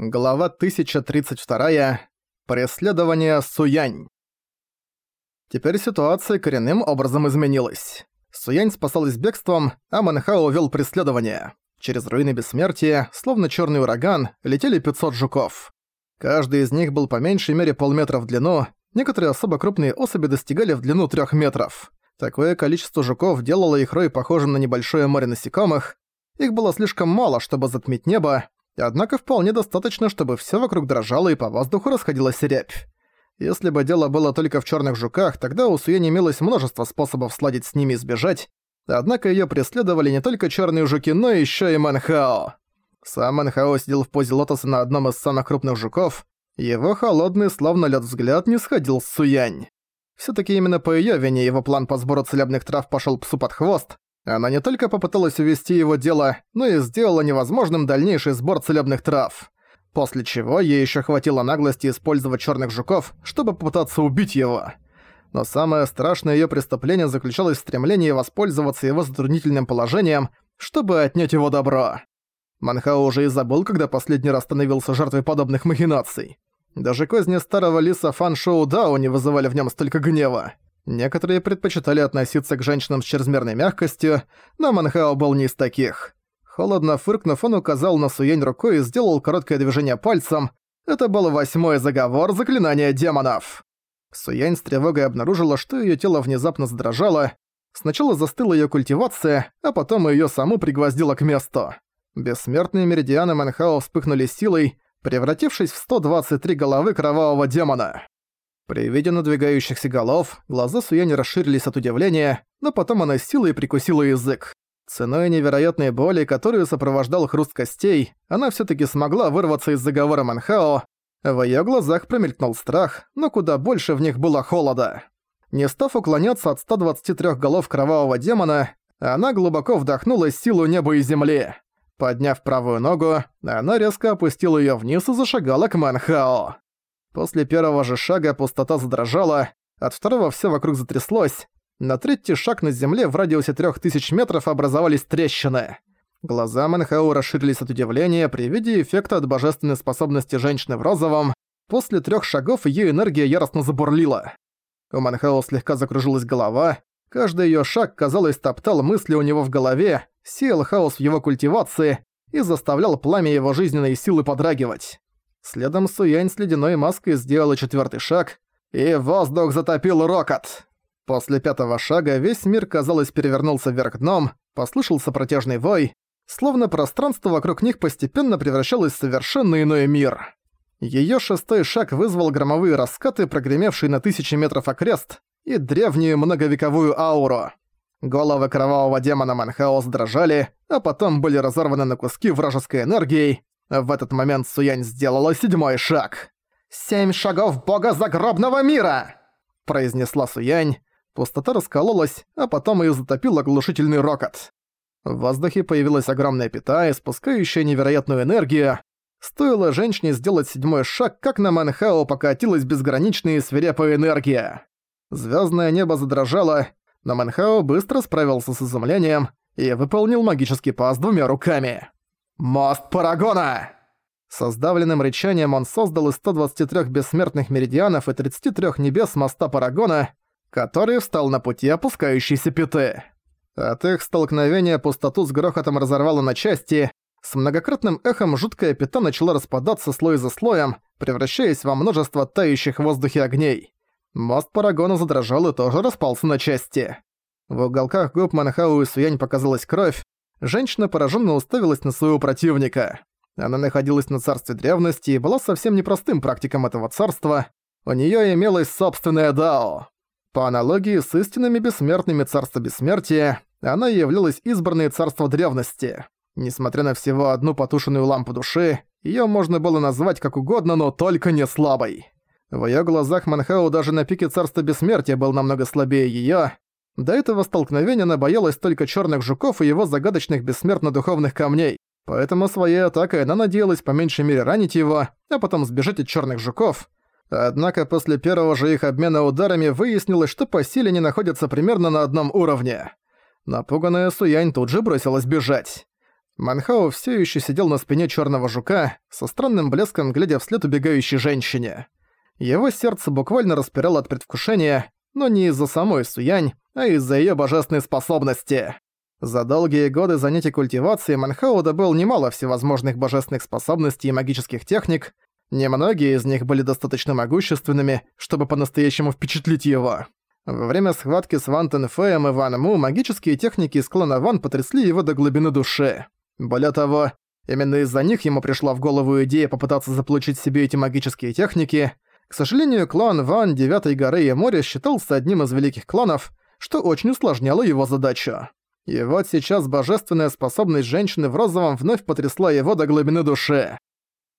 Глава 1032. Преследование Суянь. Теперь ситуация коренным образом изменилась. Суянь спасалась бегством, а Манхао вел преследование. Через руины бессмертия, словно черный ураган, летели 500 жуков. Каждый из них был по меньшей мере полметра в длину, некоторые особо крупные особи достигали в длину 3 метров. Такое количество жуков делало их рой похожим на небольшое море насекомых. Их было слишком мало, чтобы затмить небо, Однако вполне достаточно, чтобы все вокруг дрожало и по воздуху расходилась рябь. Если бы дело было только в черных жуках, тогда у Суени имелось множество способов сладить с ними и сбежать, однако ее преследовали не только черные жуки, но еще и Манхао. Сам Манхао сидел в позе лотоса на одном из самых крупных жуков, его холодный, словно лед взгляд, не сходил с Суянь. все таки именно по ее вине его план по сбору целебных трав пошел псу под хвост, она не только попыталась увести его дело, но и сделала невозможным дальнейший сбор целебных трав. После чего ей еще хватило наглости использовать черных жуков, чтобы попытаться убить его. Но самое страшное ее преступление заключалось в стремлении воспользоваться его затруднительным положением, чтобы отнять его добро. Манхао уже и забыл, когда последний раз становился жертвой подобных махинаций. Даже козни старого лиса Фан Шоу Дао не вызывали в нем столько гнева. Некоторые предпочитали относиться к женщинам с чрезмерной мягкостью, но Манхао был не из таких. Холодно фыркнув, он указал на Суень рукой и сделал короткое движение пальцем. Это был восьмой заговор заклинания демонов. Суянь с тревогой обнаружила, что её тело внезапно задрожало. Сначала застыла её культивация, а потом её саму пригвоздило к месту. Бессмертные меридианы Манхао вспыхнули силой, превратившись в 123 головы кровавого демона. При виде надвигающихся голов, глаза Суяни расширились от удивления, но потом она силой прикусила язык. Ценой невероятной боли, которую сопровождал хруст костей, она все таки смогла вырваться из заговора Манхао. В ее глазах промелькнул страх, но куда больше в них было холода. Не став уклоняться от 123 голов кровавого демона, она глубоко вдохнула силу неба и земли. Подняв правую ногу, она резко опустила ее вниз и зашагала к Манхао. После первого же шага пустота задрожала, от второго все вокруг затряслось. На третий шаг на земле в радиусе трех тысяч метров образовались трещины. Глаза Мэнхау расширились от удивления при виде эффекта от божественной способности женщины в розовом. После трех шагов ее энергия яростно забурлила. У Манхао слегка закружилась голова, каждый ее шаг, казалось, топтал мысли у него в голове, сеял хаос в его культивации и заставлял пламя его жизненной силы подрагивать. Следом Суянь с ледяной маской сделала четвертый шаг, и воздух затопил рокот. После пятого шага весь мир, казалось, перевернулся вверх дном, послышался протяжный вой, словно пространство вокруг них постепенно превращалось в совершенно иной мир. Её шестой шаг вызвал громовые раскаты, прогремевшие на тысячи метров окрест, и древнюю многовековую ауру. Головы кровавого демона Манхаос дрожали, а потом были разорваны на куски вражеской энергией, в этот момент Суянь сделала седьмой шаг. «Семь шагов бога загробного мира!» произнесла Суянь. Пустота раскололась, а потом её затопил оглушительный рокот. В воздухе появилась огромная пята, испускающая невероятную энергию. Стоило женщине сделать седьмой шаг, как на Манхао покатилась безграничная и свирепая энергия. Звездное небо задрожало, но Манхао быстро справился с изумлением и выполнил магический пас двумя руками. «Мост Парагона!» Со сдавленным рычанием он создал из 123 бессмертных меридианов и 33 небес моста Парагона, который встал на пути опускающейся пяты. От их столкновения пустоту с грохотом разорвало на части, с многократным эхом жуткая пята начала распадаться слой за слоем, превращаясь во множество тающих в воздухе огней. Мост Парагона задрожал и тоже распался на части. В уголках губ Манхау и Суянь показалась кровь, Женщина пораженно уставилась на своего противника. Она находилась на царстве древности и была совсем непростым практиком этого царства. У неё имелось собственное дао. По аналогии с истинными бессмертными царства бессмертия, она являлась избранной царства древности. Несмотря на всего одну потушенную лампу души, её можно было назвать как угодно, но только не слабой. В её глазах Манхау даже на пике царства бессмертия был намного слабее её, до этого столкновения она боялась только черных жуков и его загадочных бессмертно-духовных камней. Поэтому своей атакой она надеялась по меньшей мере ранить его, а потом сбежать от черных жуков. Однако после первого же их обмена ударами выяснилось, что по силе они находятся примерно на одном уровне. Напуганная Суянь тут же бросилась бежать. Манхао все еще сидел на спине черного жука, со странным блеском глядя вслед убегающей женщине. Его сердце буквально распирало от предвкушения, но не из-за самой Суянь, а из-за ее божественной способности. За долгие годы занятий культивацией Манхао добыл немало всевозможных божественных способностей и магических техник, немногие из них были достаточно могущественными, чтобы по-настоящему впечатлить его. Во время схватки с Ван Тенфеем и Ван Му магические техники из клана Ван потрясли его до глубины души. Более того, именно из-за них ему пришла в голову идея попытаться заполучить себе эти магические техники. К сожалению, клан Ван Девятой горы и моря считался одним из великих кланов, что очень усложняло его задачу. И вот сейчас божественная способность женщины в розовом вновь потрясла его до глубины души.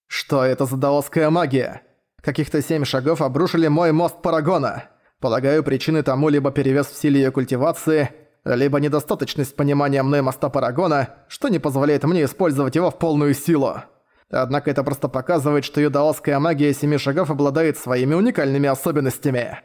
Что это за даосская магия? Каких-то семь шагов обрушили мой мост Парагона. Полагаю, причиной тому либо перевес в силе её культивации, либо недостаточность понимания мной моста Парагона, что не позволяет мне использовать его в полную силу. Однако это просто показывает, что юдаосская магия семи шагов обладает своими уникальными особенностями.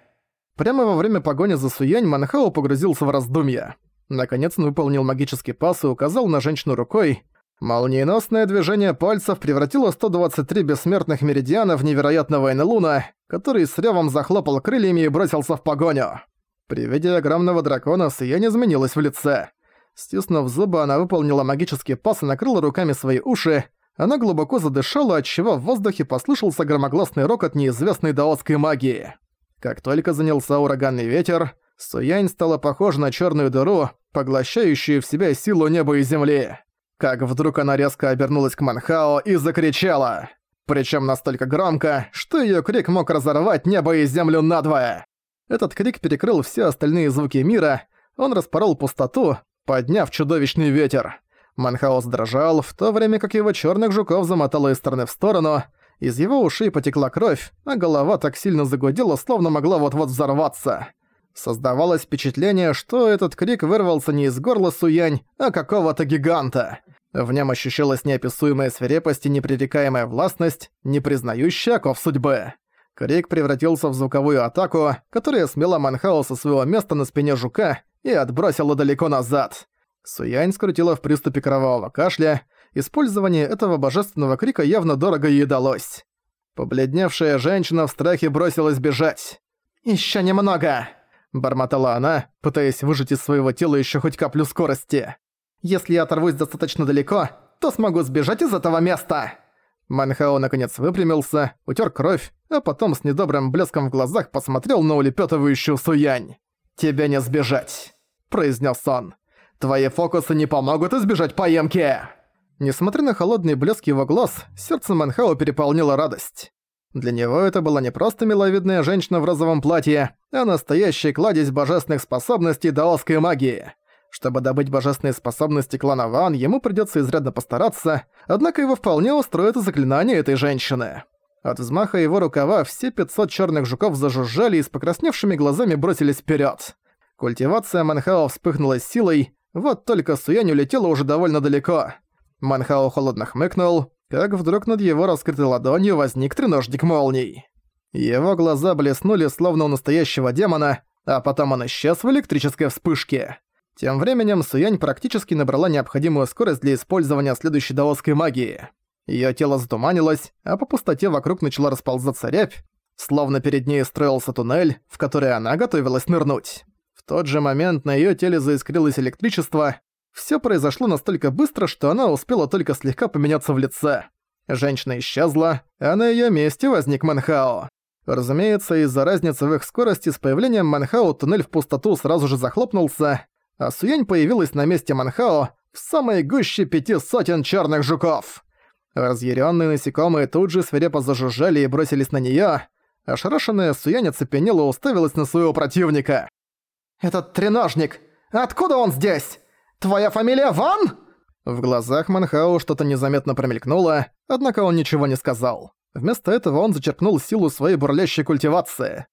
Прямо во время погони за Суянь Манхао погрузился в раздумья. Наконец он выполнил магический пас и указал на женщину рукой. Молниеносное движение пальцев превратило 123 бессмертных меридиана в невероятного Энелуна, который с ревом захлопал крыльями и бросился в погоню. При виде огромного дракона Сиянь изменилась в лице. Стиснув зубы, она выполнила магический пас и накрыла руками свои уши. Она глубоко задышала, отчего в воздухе послышался громогласный рокот неизвестной даотской магии. Как только занялся ураганный ветер, Суянь стала похожа на черную дыру, поглощающую в себя силу неба и земли. Как вдруг она резко обернулась к Манхао и закричала. Причем настолько громко, что ее крик мог разорвать небо и землю надвое. Этот крик перекрыл все остальные звуки мира, он распорол пустоту, подняв чудовищный ветер. Манхаус дрожал, в то время как его черных жуков замотало из стороны в сторону, из его ушей потекла кровь, а голова так сильно загудела, словно могла вот-вот взорваться. Создавалось впечатление, что этот крик вырвался не из горла Суянь, а какого-то гиганта. В нем ощущалась неописуемая свирепость и непререкаемая властность, не признающая оков судьбы. Крик превратился в звуковую атаку, которая смела Манхао со своего места на спине жука и отбросила далеко назад. Суянь скрутила в приступе кровавого кашля, использование этого божественного крика явно дорого ей далось. Побледневшая женщина в страхе бросилась бежать. «Ещё немного!» – бормотала она, пытаясь выжать из своего тела ещё хоть каплю скорости. «Если я оторвусь достаточно далеко, то смогу сбежать из этого места!» Манхао наконец выпрямился, утер кровь, а потом с недобрым блеском в глазах посмотрел на улепетывающую Суянь. «Тебе не сбежать», – произнес он. «Твои фокусы не помогут избежать поемки!» Несмотря на холодный блеск его глаз, сердце Манхао переполнило радость. Для него это была не просто миловидная женщина в розовом платье, а настоящий кладезь божественных способностей даосской магии. Чтобы добыть божественные способности клана Ван, ему придётся изрядно постараться, однако его вполне устроит заклинание этой женщины. От взмаха его рукава все 500 чёрных жуков зажужжали и с покрасневшими глазами бросились вперёд. Культивация Манхао вспыхнула силой, вот только Суянь улетела уже довольно далеко. Манхао холодно хмыкнул, как вдруг над его раскрытой ладонью возник треножник молний. Его глаза блеснули словно у настоящего демона, а потом он исчез в электрической вспышке. Тем временем Суянь практически набрала необходимую скорость для использования следующей даосской магии. Её тело затуманилось, а по пустоте вокруг начала расползаться рябь, словно перед ней строился туннель, в который она готовилась нырнуть. Тот же момент на её теле заискрилось электричество. Всё произошло настолько быстро, что она успела только слегка поменяться в лице. Женщина исчезла, а на её месте возник Манхао. Разумеется, из-за разницы в их скорости с появлением Манхао туннель в пустоту сразу же захлопнулся, а Суянь появилась на месте Манхао в самой гуще пяти сотен черных жуков. Разъяренные насекомые тут же свирепо зажужжали и бросились на неё. Ошарашенная Суянь оцепенела и уставилась на своего противника. «Этот треножник! Откуда он здесь? Твоя фамилия Ван?» В глазах Манхао что-то незаметно промелькнуло, однако он ничего не сказал. Вместо этого он зачерпнул силу своей бурлящей культивации.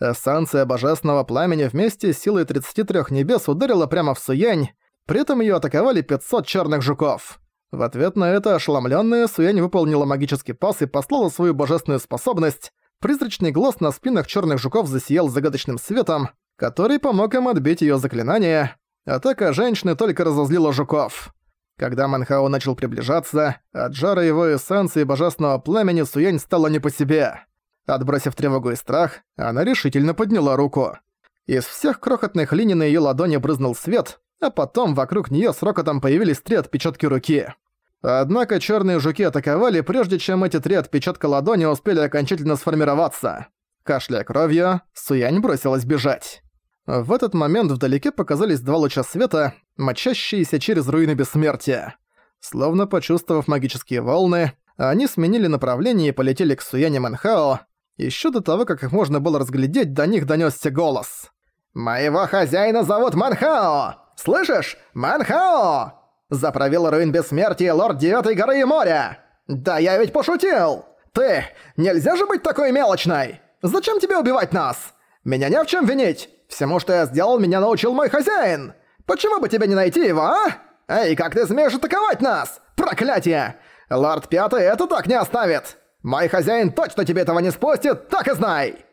Эссенция божественного пламени вместе с силой 33 небес ударила прямо в Суянь, при этом её атаковали 500 чёрных жуков. В ответ на это ошеломлённая Суянь выполнила магический пас и послала свою божественную способность. Призрачный глаз на спинах чёрных жуков засиял загадочным светом, который помог им отбить её заклинание. Атака женщины только разозлила жуков. Когда Манхао начал приближаться, от жара его эссенции божественного пламени Суянь стала не по себе. Отбросив тревогу и страх, она решительно подняла руку. Из всех крохотных линий на её ладони брызнул свет, а потом вокруг неё с рокотом появились три отпечатки руки. Однако чёрные жуки атаковали, прежде чем эти три отпечатка ладони успели окончательно сформироваться. Кашляя кровью, Суянь бросилась бежать. В этот момент вдалеке показались два луча света, мочащиеся через руины бессмертия. Словно почувствовав магические волны, они сменили направление и полетели к Суяне Манхао. Ещё до того, как их можно было разглядеть, до них донёсся голос. «Моего хозяина зовут Манхао! Слышишь? Манхао! Заправил руин бессмертия лорд Девятой горы и моря! Да я ведь пошутил! Ты! Нельзя же быть такой мелочной! Зачем тебе убивать нас? Меня не в чем винить! Всему, что я сделал, меня научил мой хозяин! Почему бы тебе не найти его, а? Эй, как ты смеешь атаковать нас? Проклятие! Лорд Пятый это так не оставит! Мой хозяин точно тебе этого не спустит, так и знай!»